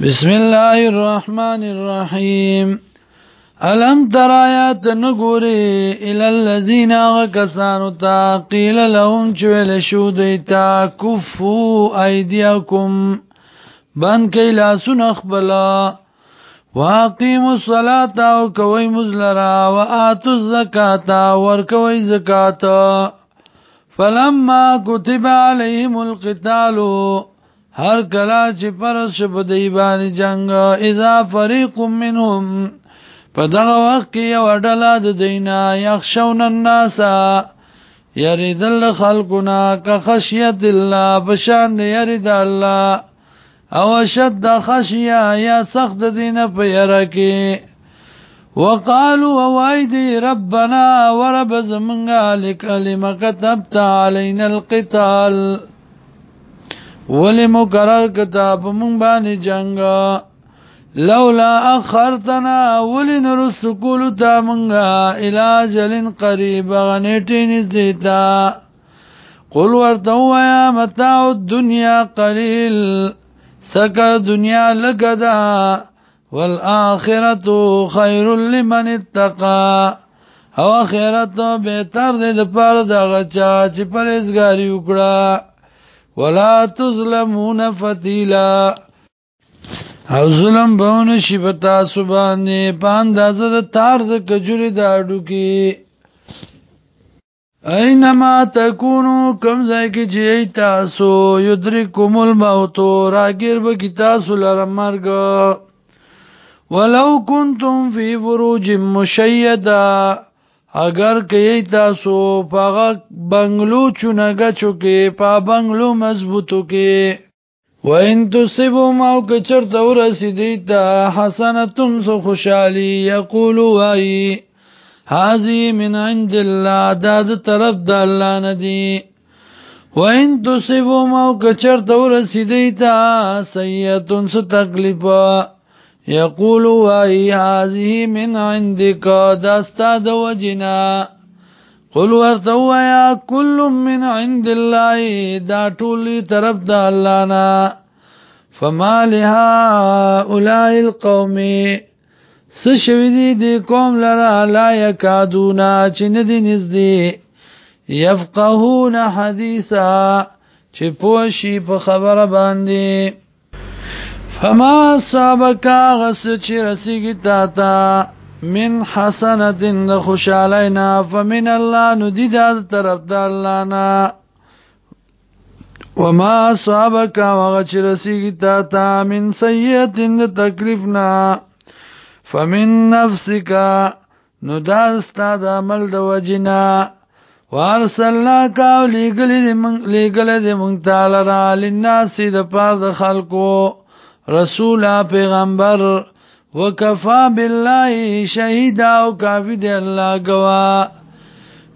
بسم الله الرحمن الرحيم الم تر آیات نګوري ال الذين غكسانوا تقيل لهم چول شو دیتا کفو ايديكم بن کي لاسن اخبلا واقيموا الصلاه او کوي مزلرا واتوا الزکات ور کوي زکات فلما كتب عليهم القتال هر کلا چې پرش په دی باندې جنگ اذا فريق منهم په دغه وخت کې یو ډله د دینا یخشون الناس یریدل خلقنا که خشیت الله بشان یرید الله او شد خشیا یا سخت دین په یره کې وقالوا وايدي ربنا ورب زمنگا لكلمة كتبت علينا القتال ولی مقرر کتاب مون بانی جنگا لولا اخرتنا ولی نرسو کولو تا منگا الاجل قریب غنیتی نزدیتا قل ورتو یا متاع الدنیا قلیل سکا دنیا لگدا والآخرتو خیر لمن اتقا او آخرتو بیتر دید پر دغچا چی پریزگاری اکڑا ولا تظلمون فتیلا او ظلم بهونه شي په تاسو باندې په اندازه د تار د کجوري د اډو کې اينما تکونو کم ځای کې چې تاسو یدرکوم الموت راګر به کې تاسو لره مرګ ولو کنتم فی بروج مشیده اگر کئی تاسو پاغا بنگلو چونگا چوکی پا بنگلو مضبوطو کی و ان تصبو ماو کچر تور سیدیتا حسنتن سو خوشالی یقولو وائی حازی من عند الله داد طرف د الله ندی و ان تصبو ماو کچر تور سیدیتا سیئتن سو تکلیفا یقول وای هذه من عندك داستا د وجنا قل ورته وای كل من عند الله دا ټولي طرف د الله نه فما لها اولئ القوم سشوی دی دی قوم لرا لا یکادونا چی ندی نزدی یفقهون حدیثا چی پوشی په خبره باندې فما سابقا غس چې رسیږي تا تا من حسنت د خوشالینا فمن الله ندی د طرف د الله نه وما سابقا غس چې رسیږي تا تا من سیئت د تکلیفنا فمن نفسك نو دا ستا د عمل د وجنا وارسلنا کا لګل دې مونږ لګل دې مونږ تعالی را لناس د پاره د خلکو رسولا پیغمبر وکفا بالله شهیدا او کافی دی الله گوا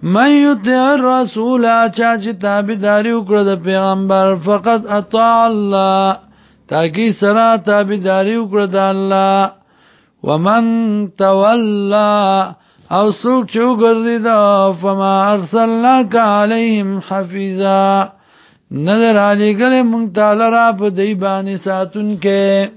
من یطع الرسول چا چې تابعداري وکړه د پیغمبر فقط اطاع الله تاکي سره تابعداري وکړه د الله ومن تولى او څوک چې وګرځي دا فما ارسلناک علیهم حفیظا نظر علی گلی منگ تالرا پا دی بانی ساتون که